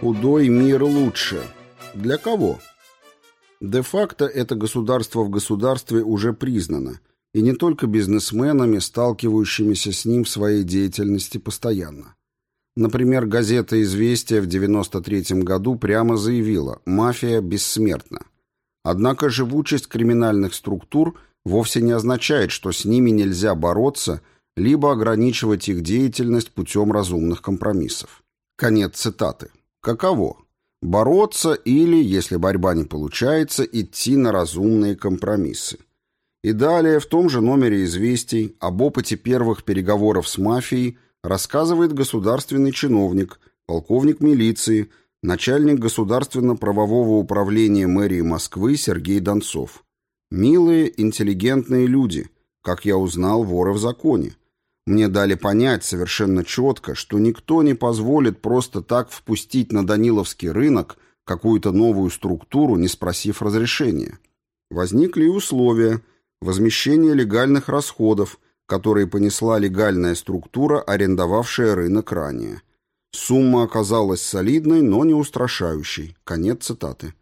Худой мир лучше. Для кого? Де-факто это государство в государстве уже признано, и не только бизнесменами, сталкивающимися с ним в своей деятельности постоянно. Например, газета «Известия» в 1993 году прямо заявила «мафия бессмертна». Однако живучесть криминальных структур вовсе не означает, что с ними нельзя бороться, либо ограничивать их деятельность путем разумных компромиссов. Конец цитаты. Каково? Бороться или, если борьба не получается, идти на разумные компромиссы. И далее в том же номере «Известий» об опыте первых переговоров с мафией рассказывает государственный чиновник, полковник милиции, начальник государственно-правового управления мэрии Москвы Сергей Донцов. Милые, интеллигентные люди, как я узнал, воры в законе. Мне дали понять совершенно четко, что никто не позволит просто так впустить на Даниловский рынок какую-то новую структуру, не спросив разрешения. Возникли и условия возмещения легальных расходов, которые понесла легальная структура, арендовавшая рынок ранее. Сумма оказалась солидной, но не устрашающей. Конец цитаты.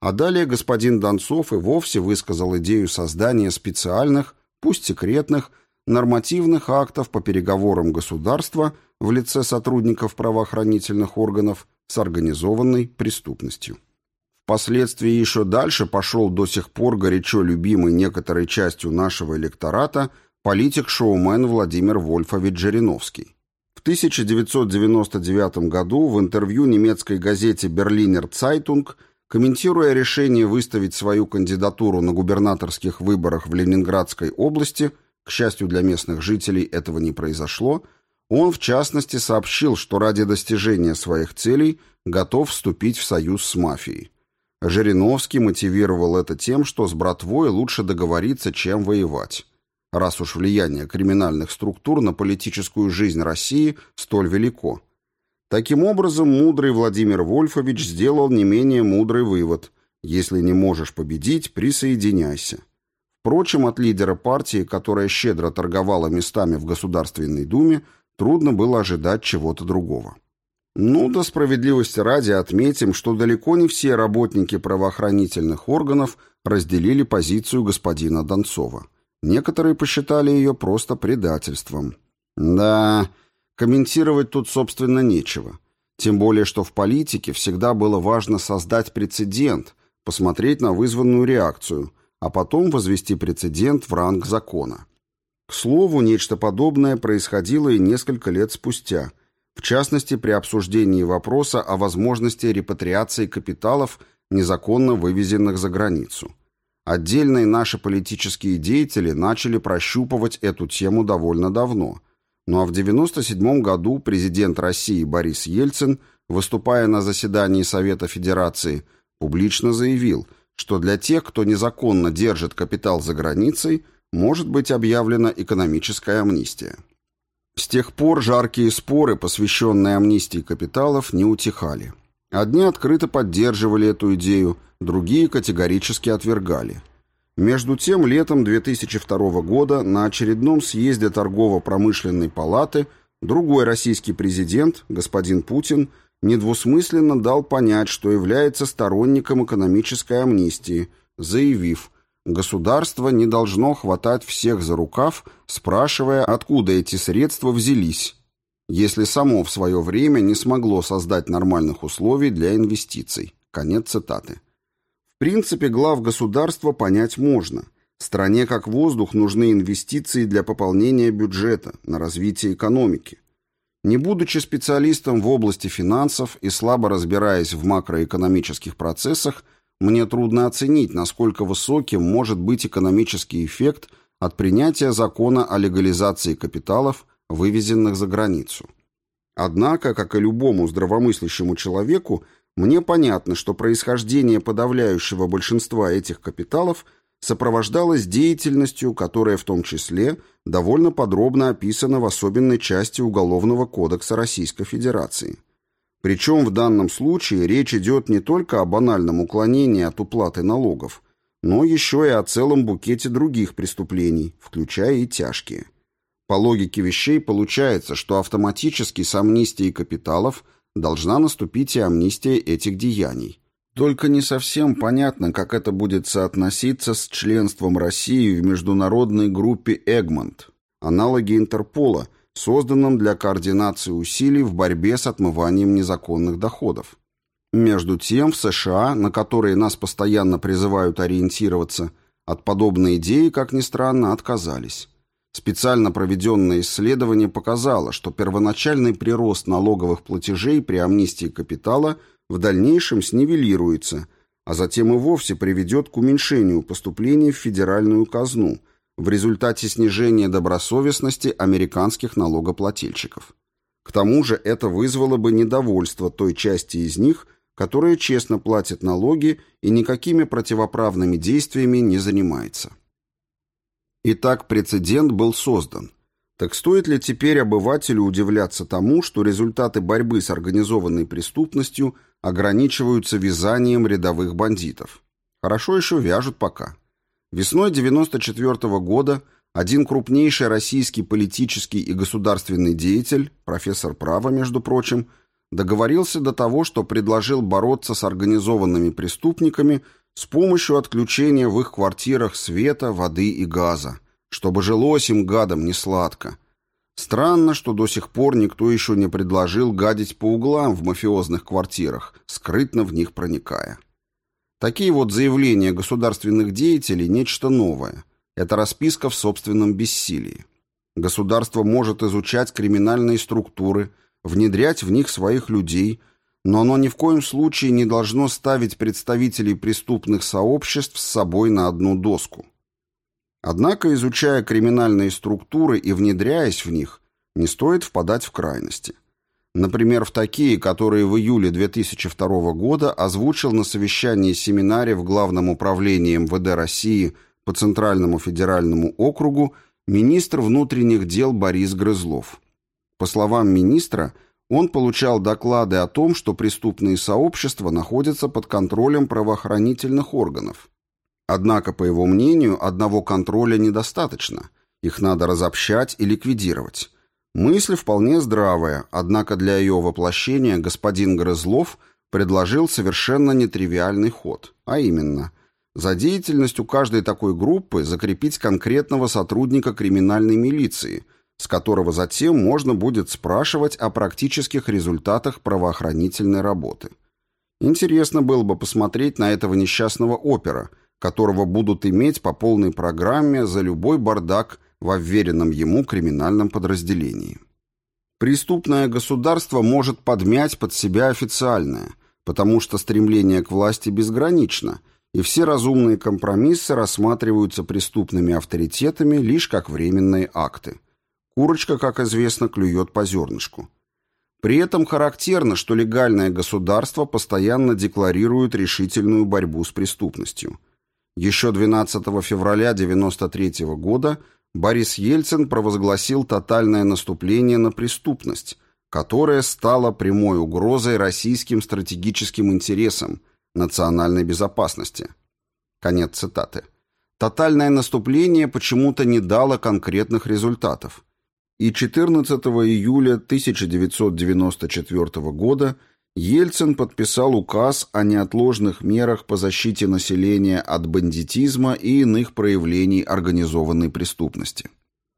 А далее господин Донцов и вовсе высказал идею создания специальных, пусть секретных, нормативных актов по переговорам государства в лице сотрудников правоохранительных органов с организованной преступностью. Впоследствии еще дальше пошел до сих пор горячо любимый некоторой частью нашего электората политик-шоумен Владимир Вольфович Жириновский. В 1999 году в интервью немецкой газете «Берлинер Цайтунг», комментируя решение выставить свою кандидатуру на губернаторских выборах в Ленинградской области – к счастью для местных жителей, этого не произошло. Он, в частности, сообщил, что ради достижения своих целей готов вступить в союз с мафией. Жириновский мотивировал это тем, что с братвой лучше договориться, чем воевать. Раз уж влияние криминальных структур на политическую жизнь России столь велико. Таким образом, мудрый Владимир Вольфович сделал не менее мудрый вывод. Если не можешь победить, присоединяйся. Впрочем, от лидера партии, которая щедро торговала местами в Государственной Думе, трудно было ожидать чего-то другого. Ну, до справедливости ради отметим, что далеко не все работники правоохранительных органов разделили позицию господина Донцова. Некоторые посчитали ее просто предательством. Да, комментировать тут, собственно, нечего. Тем более, что в политике всегда было важно создать прецедент, посмотреть на вызванную реакцию – а потом возвести прецедент в ранг закона. К слову, нечто подобное происходило и несколько лет спустя, в частности при обсуждении вопроса о возможности репатриации капиталов, незаконно вывезенных за границу. Отдельные наши политические деятели начали прощупывать эту тему довольно давно. Ну а в 1997 году президент России Борис Ельцин, выступая на заседании Совета Федерации, публично заявил – что для тех, кто незаконно держит капитал за границей, может быть объявлена экономическая амнистия. С тех пор жаркие споры, посвященные амнистии капиталов, не утихали. Одни открыто поддерживали эту идею, другие категорически отвергали. Между тем, летом 2002 года на очередном съезде торгово-промышленной палаты другой российский президент, господин Путин, недвусмысленно дал понять, что является сторонником экономической амнистии, заявив, государство не должно хватать всех за рукав, спрашивая, откуда эти средства взялись, если само в свое время не смогло создать нормальных условий для инвестиций. Конец цитаты. В принципе, глав государства понять можно. Стране как воздух нужны инвестиции для пополнения бюджета, на развитие экономики. Не будучи специалистом в области финансов и слабо разбираясь в макроэкономических процессах, мне трудно оценить, насколько высоким может быть экономический эффект от принятия закона о легализации капиталов, вывезенных за границу. Однако, как и любому здравомыслящему человеку, мне понятно, что происхождение подавляющего большинства этих капиталов – сопровождалась деятельностью, которая в том числе довольно подробно описана в особенной части Уголовного кодекса Российской Федерации. Причем в данном случае речь идет не только о банальном уклонении от уплаты налогов, но еще и о целом букете других преступлений, включая и тяжкие. По логике вещей получается, что автоматически с амнистией капиталов должна наступить и амнистия этих деяний. Только не совсем понятно, как это будет соотноситься с членством России в международной группе «Эгмонт», аналоге Интерпола, созданном для координации усилий в борьбе с отмыванием незаконных доходов. Между тем, в США, на которые нас постоянно призывают ориентироваться, от подобной идеи, как ни странно, отказались. Специально проведенное исследование показало, что первоначальный прирост налоговых платежей при амнистии капитала в дальнейшем снивелируется, а затем и вовсе приведет к уменьшению поступлений в федеральную казну в результате снижения добросовестности американских налогоплательщиков. К тому же это вызвало бы недовольство той части из них, которая честно платит налоги и никакими противоправными действиями не занимается. Итак, прецедент был создан. Так стоит ли теперь обывателю удивляться тому, что результаты борьбы с организованной преступностью ограничиваются вязанием рядовых бандитов? Хорошо еще вяжут пока. Весной 94 -го года один крупнейший российский политический и государственный деятель, профессор права, между прочим, договорился до того, что предложил бороться с организованными преступниками – с помощью отключения в их квартирах света, воды и газа, чтобы жилось им гадом не сладко. Странно, что до сих пор никто еще не предложил гадить по углам в мафиозных квартирах, скрытно в них проникая. Такие вот заявления государственных деятелей – нечто новое. Это расписка в собственном бессилии. Государство может изучать криминальные структуры, внедрять в них своих людей – но оно ни в коем случае не должно ставить представителей преступных сообществ с собой на одну доску. Однако, изучая криминальные структуры и внедряясь в них, не стоит впадать в крайности. Например, в такие, которые в июле 2002 года озвучил на совещании семинаре в Главном управлении МВД России по Центральному федеральному округу министр внутренних дел Борис Грызлов. По словам министра, он получал доклады о том, что преступные сообщества находятся под контролем правоохранительных органов. Однако, по его мнению, одного контроля недостаточно. Их надо разобщать и ликвидировать. Мысль вполне здравая, однако для ее воплощения господин Грызлов предложил совершенно нетривиальный ход, а именно – за деятельностью каждой такой группы закрепить конкретного сотрудника криминальной милиции – с которого затем можно будет спрашивать о практических результатах правоохранительной работы. Интересно было бы посмотреть на этого несчастного опера, которого будут иметь по полной программе за любой бардак в уверенном ему криминальном подразделении. Преступное государство может подмять под себя официальное, потому что стремление к власти безгранично, и все разумные компромиссы рассматриваются преступными авторитетами лишь как временные акты – Курочка, как известно, клюет по зернышку. При этом характерно, что легальное государство постоянно декларирует решительную борьбу с преступностью. Еще 12 февраля 1993 года Борис Ельцин провозгласил тотальное наступление на преступность, которое стало прямой угрозой российским стратегическим интересам национальной безопасности. Конец цитаты. Тотальное наступление почему-то не дало конкретных результатов и 14 июля 1994 года Ельцин подписал указ о неотложных мерах по защите населения от бандитизма и иных проявлений организованной преступности.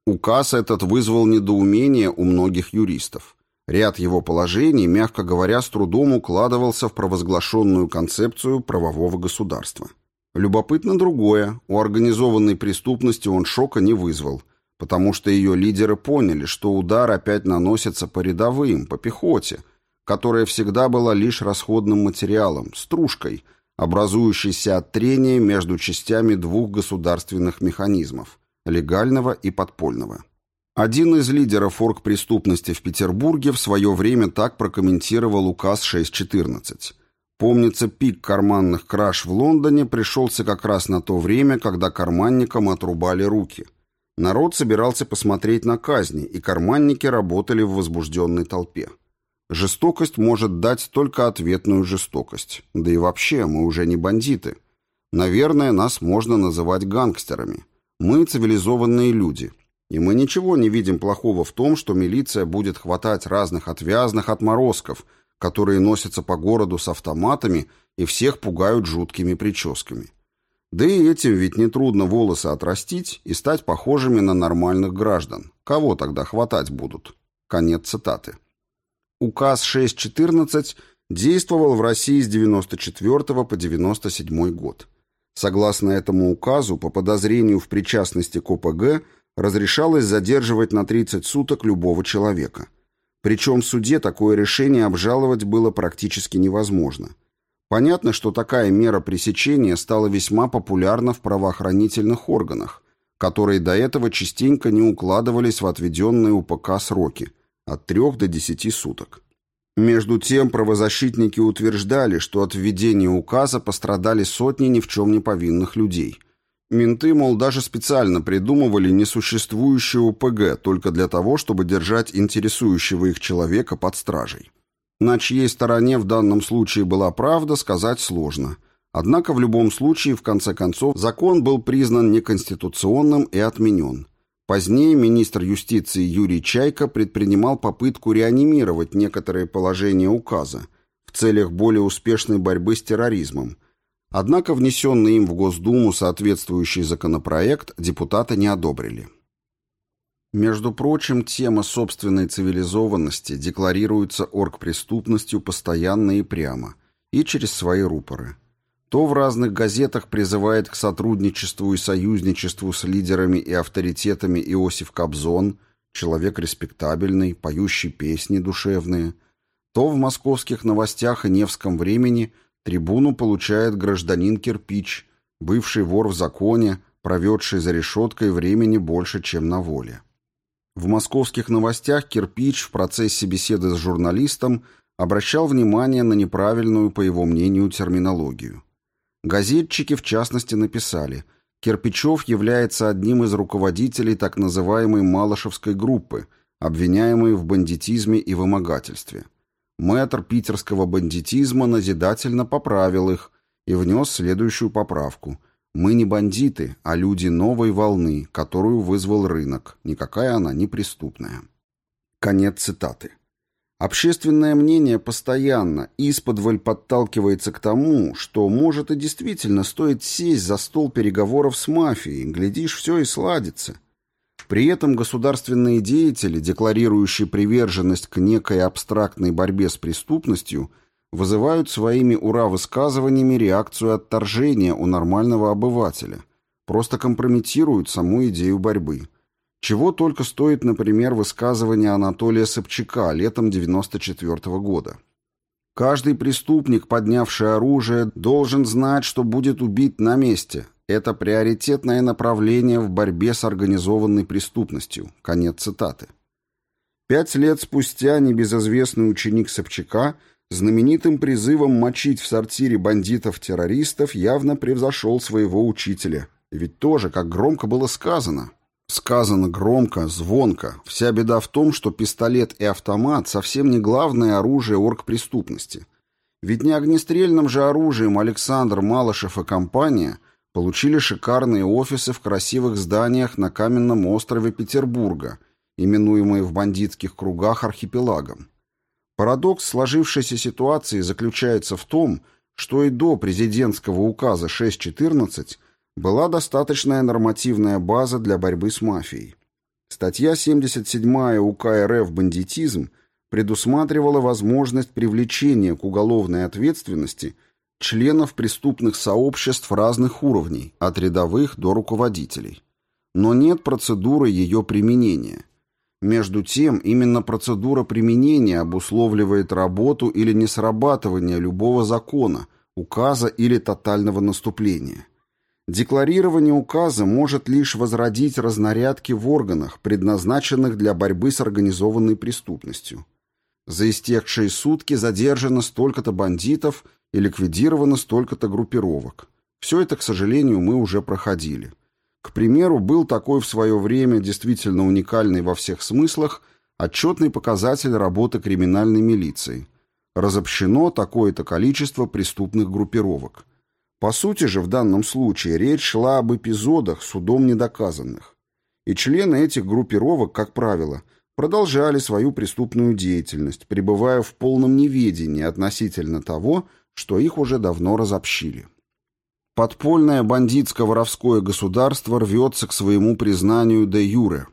Указ этот вызвал недоумение у многих юристов. Ряд его положений, мягко говоря, с трудом укладывался в провозглашенную концепцию правового государства. Любопытно другое, у организованной преступности он шока не вызвал – потому что ее лидеры поняли, что удар опять наносится по рядовым, по пехоте, которая всегда была лишь расходным материалом, стружкой, образующейся от трения между частями двух государственных механизмов – легального и подпольного. Один из лидеров оргпреступности в Петербурге в свое время так прокомментировал указ 6.14. Помнится, пик карманных краж в Лондоне пришелся как раз на то время, когда карманникам отрубали руки – Народ собирался посмотреть на казни, и карманники работали в возбужденной толпе. Жестокость может дать только ответную жестокость. Да и вообще, мы уже не бандиты. Наверное, нас можно называть гангстерами. Мы цивилизованные люди. И мы ничего не видим плохого в том, что милиция будет хватать разных отвязных отморозков, которые носятся по городу с автоматами и всех пугают жуткими прическами. Да и этим ведь нетрудно волосы отрастить и стать похожими на нормальных граждан. Кого тогда хватать будут? Конец цитаты. Указ 6.14 действовал в России с 94 по 97 год. Согласно этому указу, по подозрению в причастности к ОПГ разрешалось задерживать на 30 суток любого человека. Причем в суде такое решение обжаловать было практически невозможно. Понятно, что такая мера пресечения стала весьма популярна в правоохранительных органах, которые до этого частенько не укладывались в отведенные УПК сроки – от 3 до 10 суток. Между тем правозащитники утверждали, что от введения указа пострадали сотни ни в чем не повинных людей. Менты, мол, даже специально придумывали несуществующее УПГ только для того, чтобы держать интересующего их человека под стражей. На чьей стороне в данном случае была правда, сказать сложно. Однако в любом случае, в конце концов, закон был признан неконституционным и отменен. Позднее министр юстиции Юрий Чайка предпринимал попытку реанимировать некоторые положения указа в целях более успешной борьбы с терроризмом. Однако внесенный им в Госдуму соответствующий законопроект депутаты не одобрили. Между прочим, тема собственной цивилизованности декларируется оргпреступностью постоянно и прямо, и через свои рупоры. То в разных газетах призывает к сотрудничеству и союзничеству с лидерами и авторитетами Иосиф Кобзон, человек респектабельный, поющий песни душевные, то в московских новостях и Невском времени трибуну получает гражданин Кирпич, бывший вор в законе, проведший за решеткой времени больше, чем на воле. В московских новостях Кирпич в процессе беседы с журналистом обращал внимание на неправильную, по его мнению, терминологию. Газетчики, в частности, написали «Кирпичев является одним из руководителей так называемой Малышевской группы, обвиняемой в бандитизме и вымогательстве». Мэтр питерского бандитизма назидательно поправил их и внес следующую поправку – мы не бандиты, а люди новой волны, которую вызвал рынок. Никакая она не преступная. Конец цитаты. Общественное мнение постоянно исподволь подталкивается к тому, что, может, и действительно стоит сесть за стол переговоров с мафией, глядишь, все и сладится. При этом государственные деятели, декларирующие приверженность к некой абстрактной борьбе с преступностью, вызывают своими ура-высказываниями реакцию отторжения у нормального обывателя, просто компрометируют саму идею борьбы. Чего только стоит, например, высказывание Анатолия Собчака летом 94 -го года. Каждый преступник, поднявший оружие, должен знать, что будет убит на месте. Это приоритетное направление в борьбе с организованной преступностью. Конец цитаты. Пять лет спустя небезызвестный ученик Собчака – знаменитым призывом мочить в сортире бандитов-террористов явно превзошел своего учителя. ведь тоже, как громко было сказано. Сказано громко, звонко. Вся беда в том, что пистолет и автомат совсем не главное оружие оргпреступности. Ведь не огнестрельным же оружием Александр Малышев и компания получили шикарные офисы в красивых зданиях на каменном острове Петербурга, именуемые в бандитских кругах архипелагом. Парадокс сложившейся ситуации заключается в том, что и до президентского указа 6.14 была достаточная нормативная база для борьбы с мафией. Статья 77 УК РФ «Бандитизм» предусматривала возможность привлечения к уголовной ответственности членов преступных сообществ разных уровней, от рядовых до руководителей. Но нет процедуры ее применения. Между тем, именно процедура применения обусловливает работу или несрабатывание любого закона, указа или тотального наступления. Декларирование указа может лишь возродить разнарядки в органах, предназначенных для борьбы с организованной преступностью. За истекшие сутки задержано столько-то бандитов и ликвидировано столько-то группировок. Все это, к сожалению, мы уже проходили. К примеру, был такой в свое время действительно уникальный во всех смыслах отчетный показатель работы криминальной милиции. Разобщено такое-то количество преступных группировок. По сути же в данном случае речь шла об эпизодах, судом недоказанных. И члены этих группировок, как правило, продолжали свою преступную деятельность, пребывая в полном неведении относительно того, что их уже давно разобщили. Подпольное бандитско-воровское государство рвется к своему признанию де юре.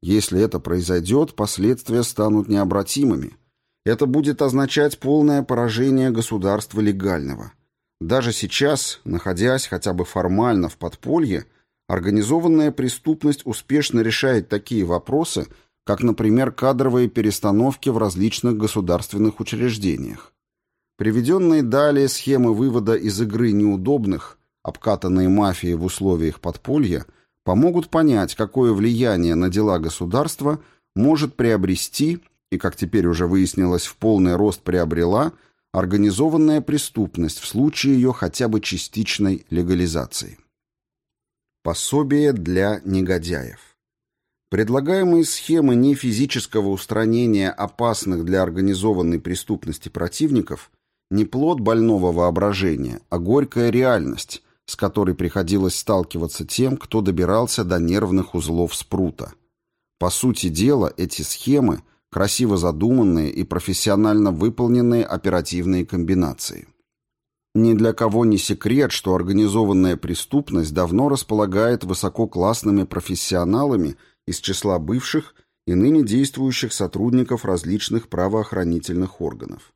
Если это произойдет, последствия станут необратимыми. Это будет означать полное поражение государства легального. Даже сейчас, находясь хотя бы формально в подполье, организованная преступность успешно решает такие вопросы, как, например, кадровые перестановки в различных государственных учреждениях. Приведенные далее схемы вывода из игры неудобных – обкатанные мафией в условиях подполья, помогут понять, какое влияние на дела государства может приобрести, и, как теперь уже выяснилось, в полный рост приобрела, организованная преступность в случае ее хотя бы частичной легализации. Пособие для негодяев. Предлагаемые схемы нефизического устранения опасных для организованной преступности противников не плод больного воображения, а горькая реальность, с которой приходилось сталкиваться тем, кто добирался до нервных узлов спрута. По сути дела, эти схемы – красиво задуманные и профессионально выполненные оперативные комбинации. Ни для кого не секрет, что организованная преступность давно располагает высококлассными профессионалами из числа бывших и ныне действующих сотрудников различных правоохранительных органов.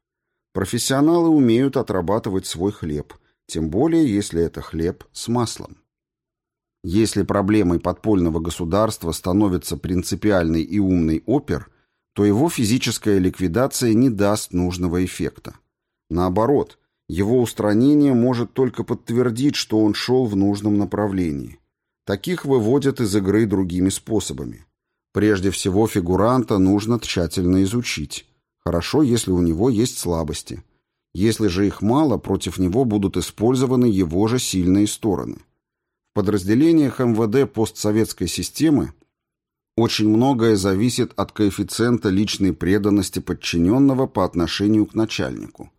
Профессионалы умеют отрабатывать свой хлеб – тем более, если это хлеб с маслом. Если проблемой подпольного государства становится принципиальный и умный опер, то его физическая ликвидация не даст нужного эффекта. Наоборот, его устранение может только подтвердить, что он шел в нужном направлении. Таких выводят из игры другими способами. Прежде всего, фигуранта нужно тщательно изучить. Хорошо, если у него есть слабости. Если же их мало, против него будут использованы его же сильные стороны. В подразделениях МВД постсоветской системы очень многое зависит от коэффициента личной преданности подчиненного по отношению к начальнику.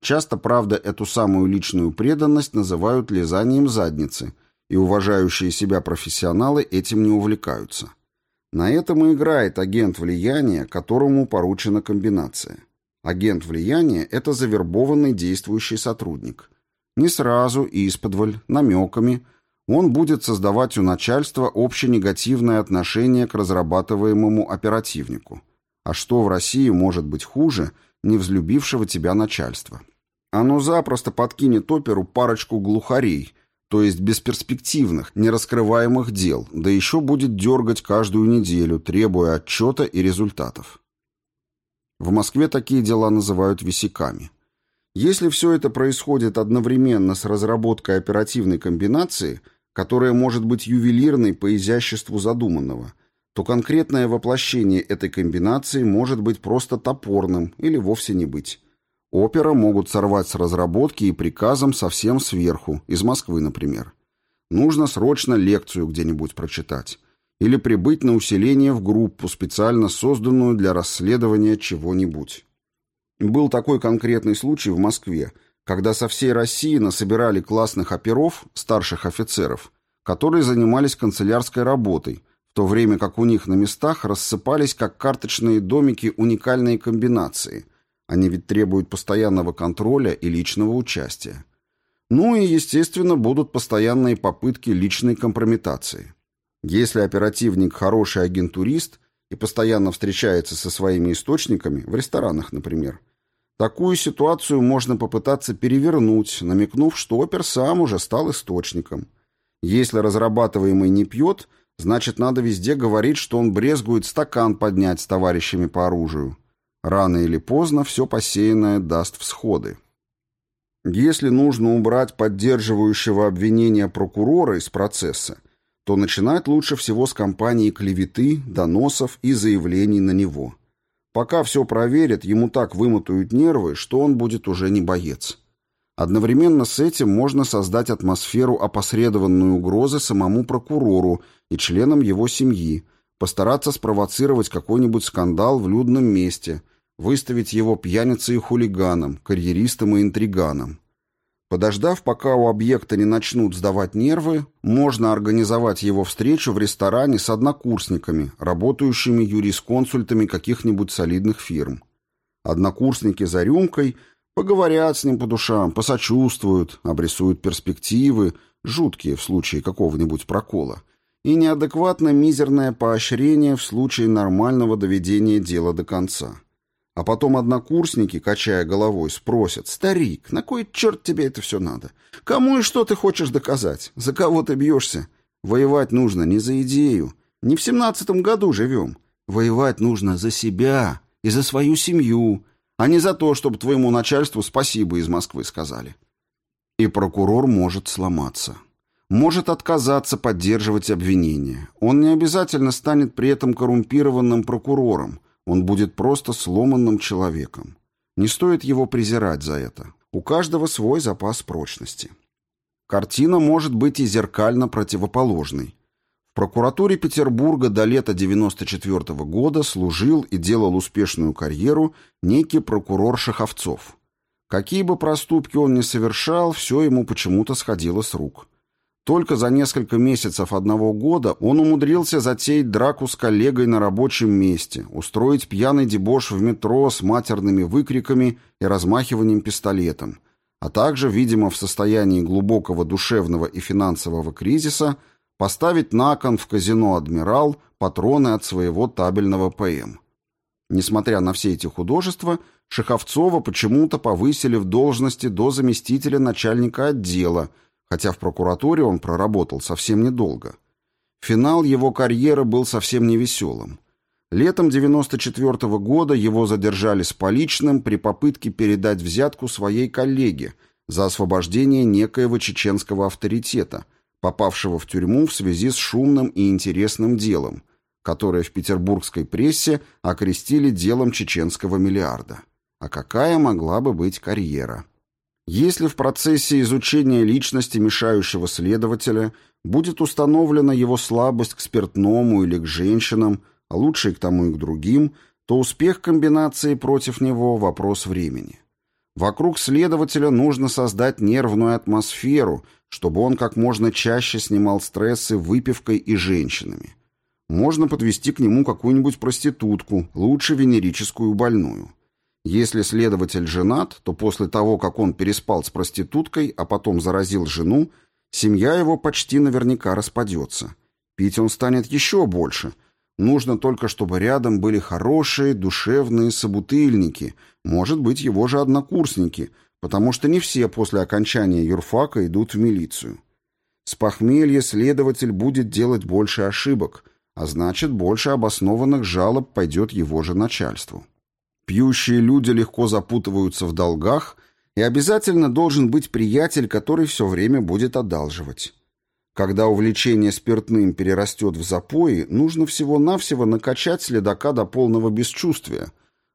Часто, правда, эту самую личную преданность называют лизанием задницы, и уважающие себя профессионалы этим не увлекаются. На этом и играет агент влияния, которому поручена комбинация – Агент влияния – это завербованный действующий сотрудник. Не сразу и исподволь, намеками, он будет создавать у начальства общенегативное отношение к разрабатываемому оперативнику. А что в России может быть хуже не взлюбившего тебя начальства? Оно запросто подкинет оперу парочку глухарей, то есть бесперспективных, нераскрываемых дел, да еще будет дергать каждую неделю, требуя отчета и результатов. В Москве такие дела называют висяками. Если все это происходит одновременно с разработкой оперативной комбинации, которая может быть ювелирной по изяществу задуманного, то конкретное воплощение этой комбинации может быть просто топорным или вовсе не быть. Опера могут сорвать с разработки и приказом совсем сверху, из Москвы, например. Нужно срочно лекцию где-нибудь прочитать или прибыть на усиление в группу, специально созданную для расследования чего-нибудь. Был такой конкретный случай в Москве, когда со всей России насобирали классных оперов, старших офицеров, которые занимались канцелярской работой, в то время как у них на местах рассыпались как карточные домики уникальные комбинации. Они ведь требуют постоянного контроля и личного участия. Ну и, естественно, будут постоянные попытки личной компрометации. Если оперативник хороший агентурист и постоянно встречается со своими источниками, в ресторанах, например, такую ситуацию можно попытаться перевернуть, намекнув, что опер сам уже стал источником. Если разрабатываемый не пьет, значит, надо везде говорить, что он брезгует стакан поднять с товарищами по оружию. Рано или поздно все посеянное даст всходы. Если нужно убрать поддерживающего обвинения прокурора из процесса, то начинать лучше всего с кампании клеветы, доносов и заявлений на него. Пока все проверят, ему так вымотают нервы, что он будет уже не боец. Одновременно с этим можно создать атмосферу опосредованной угрозы самому прокурору и членам его семьи, постараться спровоцировать какой-нибудь скандал в людном месте, выставить его пьяницей и хулиганом, карьеристом и интриганом. Подождав, пока у объекта не начнут сдавать нервы, можно организовать его встречу в ресторане с однокурсниками, работающими юрисконсультами каких-нибудь солидных фирм. Однокурсники за рюмкой поговорят с ним по душам, посочувствуют, обрисуют перспективы, жуткие в случае какого-нибудь прокола, и неадекватно мизерное поощрение в случае нормального доведения дела до конца. А потом однокурсники, качая головой, спросят, «Старик, на кой черт тебе это все надо? Кому и что ты хочешь доказать? За кого ты бьешься? Воевать нужно не за идею. Не в семнадцатом году живем. Воевать нужно за себя и за свою семью, а не за то, чтобы твоему начальству спасибо из Москвы сказали». И прокурор может сломаться. Может отказаться поддерживать обвинение. Он не обязательно станет при этом коррумпированным прокурором, он будет просто сломанным человеком. Не стоит его презирать за это. У каждого свой запас прочности. Картина может быть и зеркально противоположной. В прокуратуре Петербурга до лета 94 -го года служил и делал успешную карьеру некий прокурор Шаховцов. Какие бы проступки он ни совершал, все ему почему-то сходило с рук. Только за несколько месяцев одного года он умудрился затеять драку с коллегой на рабочем месте, устроить пьяный дебош в метро с матерными выкриками и размахиванием пистолетом, а также, видимо, в состоянии глубокого душевного и финансового кризиса, поставить на кон в казино «Адмирал» патроны от своего табельного ПМ. Несмотря на все эти художества, Шеховцова почему-то повысили в должности до заместителя начальника отдела – хотя в прокуратуре он проработал совсем недолго. Финал его карьеры был совсем невеселым. Летом 94 -го года его задержали с поличным при попытке передать взятку своей коллеге за освобождение некоего чеченского авторитета, попавшего в тюрьму в связи с шумным и интересным делом, которое в петербургской прессе окрестили делом чеченского миллиарда. А какая могла бы быть карьера? Если в процессе изучения личности мешающего следователя будет установлена его слабость к спиртному или к женщинам, а лучше и к тому и к другим, то успех комбинации против него – вопрос времени. Вокруг следователя нужно создать нервную атмосферу, чтобы он как можно чаще снимал стрессы выпивкой и женщинами. Можно подвести к нему какую-нибудь проститутку, лучше венерическую больную. Если следователь женат, то после того, как он переспал с проституткой, а потом заразил жену, семья его почти наверняка распадется. Пить он станет еще больше. Нужно только, чтобы рядом были хорошие, душевные собутыльники, может быть, его же однокурсники, потому что не все после окончания юрфака идут в милицию. С похмелья следователь будет делать больше ошибок, а значит, больше обоснованных жалоб пойдет его же начальству. Пьющие люди легко запутываются в долгах, и обязательно должен быть приятель, который все время будет одалживать. Когда увлечение спиртным перерастет в запои, нужно всего-навсего накачать следака до полного бесчувствия.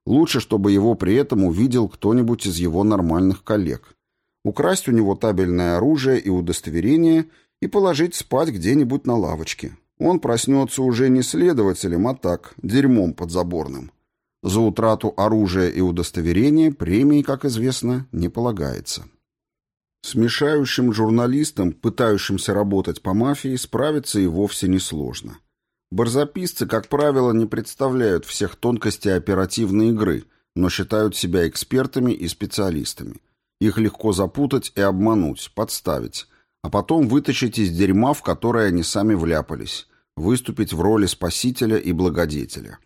Лучше, чтобы его при этом увидел кто-нибудь из его нормальных коллег. Украсть у него табельное оружие и удостоверение и положить спать где-нибудь на лавочке. Он проснется уже не следователем, а так, дерьмом подзаборным. За утрату оружия и удостоверения премии, как известно, не полагается. Смешающим журналистам, пытающимся работать по мафии, справиться и вовсе несложно. Барзаписцы, как правило, не представляют всех тонкостей оперативной игры, но считают себя экспертами и специалистами. Их легко запутать и обмануть, подставить, а потом вытащить из дерьма, в которое они сами вляпались, выступить в роли спасителя и благодетеля.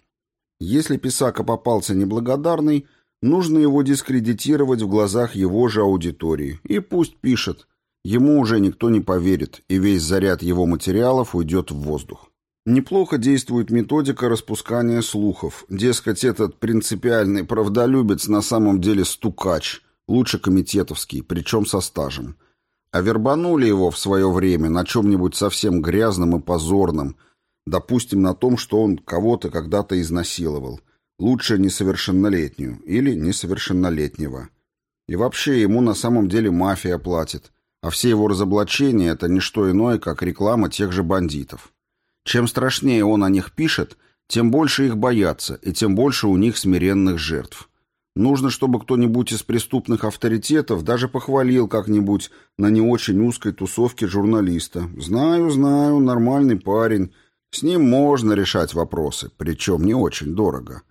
Если Писака попался неблагодарный, нужно его дискредитировать в глазах его же аудитории. И пусть пишет. Ему уже никто не поверит, и весь заряд его материалов уйдет в воздух. Неплохо действует методика распускания слухов. Дескать, этот принципиальный правдолюбец на самом деле стукач, лучше комитетовский, причем со стажем. А вербанули его в свое время на чем-нибудь совсем грязном и позорном – Допустим, на том, что он кого-то когда-то изнасиловал. Лучше несовершеннолетнюю или несовершеннолетнего. И вообще ему на самом деле мафия платит, а все его разоблачения – это не что иное, как реклама тех же бандитов. Чем страшнее он о них пишет, тем больше их боятся, и тем больше у них смиренных жертв. Нужно, чтобы кто-нибудь из преступных авторитетов даже похвалил как-нибудь на не очень узкой тусовке журналиста. Знаю, знаю, нормальный парень. С ним можно решать вопросы, причем не очень дорого.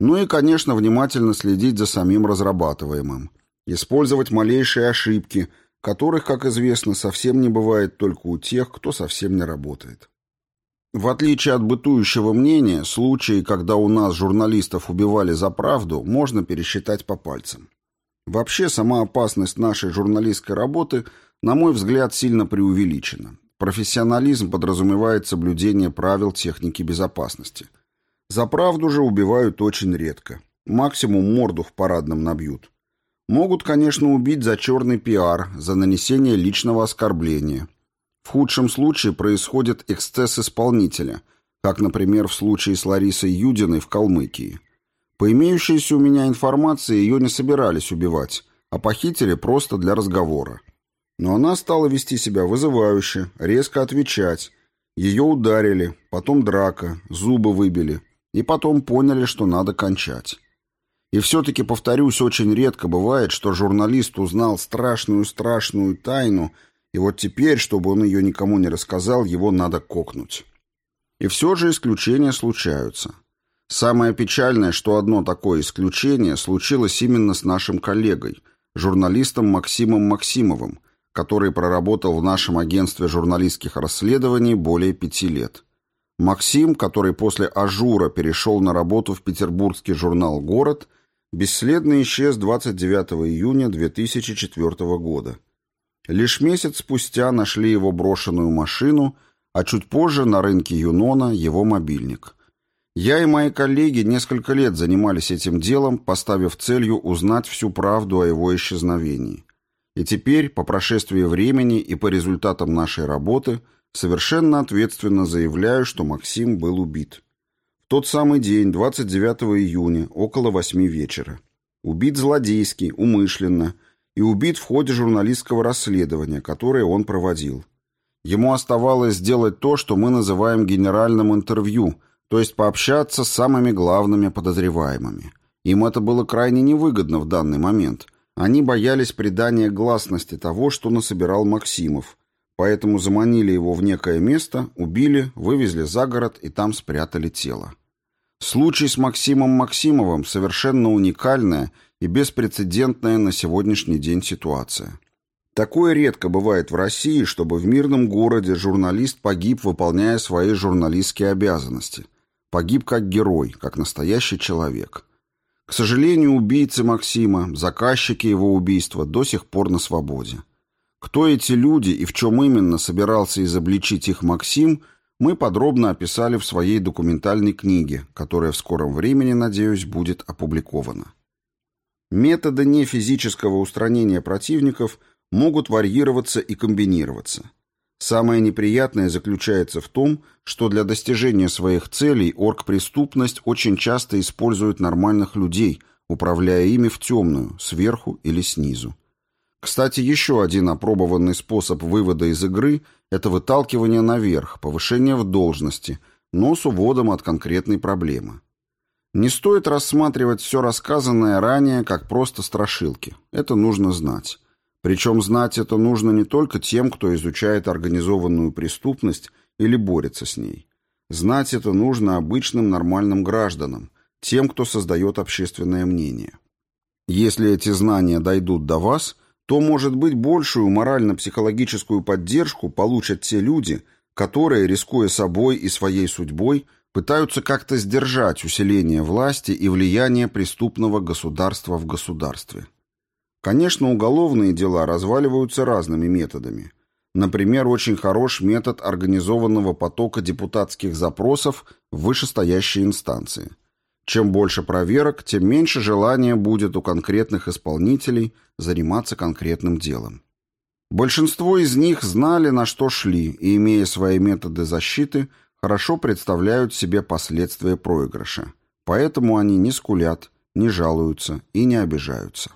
Ну и, конечно, внимательно следить за самим разрабатываемым. Использовать малейшие ошибки, которых, как известно, совсем не бывает только у тех, кто совсем не работает. В отличие от бытующего мнения, случаи, когда у нас журналистов убивали за правду, можно пересчитать по пальцам. Вообще, сама опасность нашей журналистской работы, на мой взгляд, сильно преувеличена. Профессионализм подразумевает соблюдение правил техники безопасности. За правду же убивают очень редко. Максимум морду в парадном набьют. Могут, конечно, убить за черный пиар, за нанесение личного оскорбления. В худшем случае происходит эксцесс исполнителя, как, например, в случае с Ларисой Юдиной в Калмыкии. По имеющейся у меня информации, ее не собирались убивать, а похитили просто для разговора. Но она стала вести себя вызывающе, резко отвечать. Ее ударили, потом драка, зубы выбили, и потом поняли, что надо кончать. И все-таки, повторюсь, очень редко бывает, что журналист узнал страшную-страшную тайну – и вот теперь, чтобы он ее никому не рассказал, его надо кокнуть. И все же исключения случаются. Самое печальное, что одно такое исключение случилось именно с нашим коллегой, журналистом Максимом Максимовым, который проработал в нашем агентстве журналистских расследований более пяти лет. Максим, который после «Ажура» перешел на работу в петербургский журнал «Город», бесследно исчез 29 июня 2004 года. Лишь месяц спустя нашли его брошенную машину, а чуть позже на рынке Юнона его мобильник. Я и мои коллеги несколько лет занимались этим делом, поставив целью узнать всю правду о его исчезновении. И теперь, по прошествии времени и по результатам нашей работы, совершенно ответственно заявляю, что Максим был убит. В тот самый день, 29 июня, около восьми вечера. Убит злодейски, умышленно – и убит в ходе журналистского расследования, которое он проводил. Ему оставалось сделать то, что мы называем генеральным интервью, то есть пообщаться с самыми главными подозреваемыми. Им это было крайне невыгодно в данный момент. Они боялись придания гласности того, что насобирал Максимов, поэтому заманили его в некое место, убили, вывезли за город и там спрятали тело. Случай с Максимом Максимовым совершенно уникальная и беспрецедентная на сегодняшний день ситуация. Такое редко бывает в России, чтобы в мирном городе журналист погиб, выполняя свои журналистские обязанности. Погиб как герой, как настоящий человек. К сожалению, убийцы Максима, заказчики его убийства до сих пор на свободе. Кто эти люди и в чем именно собирался изобличить их Максим, мы подробно описали в своей документальной книге, которая в скором времени, надеюсь, будет опубликована. Методы нефизического устранения противников могут варьироваться и комбинироваться. Самое неприятное заключается в том, что для достижения своих целей оргпреступность очень часто использует нормальных людей, управляя ими в темную, сверху или снизу. Кстати, еще один опробованный способ вывода из игры – это выталкивание наверх, повышение в должности, но с уводом от конкретной проблемы. Не стоит рассматривать все рассказанное ранее как просто страшилки. Это нужно знать. Причем знать это нужно не только тем, кто изучает организованную преступность или борется с ней. Знать это нужно обычным нормальным гражданам, тем, кто создает общественное мнение. Если эти знания дойдут до вас, то, может быть, большую морально-психологическую поддержку получат те люди, которые, рискуя собой и своей судьбой, пытаются как-то сдержать усиление власти и влияние преступного государства в государстве. Конечно, уголовные дела разваливаются разными методами. Например, очень хорош метод организованного потока депутатских запросов в вышестоящие инстанции. Чем больше проверок, тем меньше желания будет у конкретных исполнителей заниматься конкретным делом. Большинство из них знали, на что шли, и, имея свои методы защиты – хорошо представляют себе последствия проигрыша, поэтому они не скулят, не жалуются и не обижаются.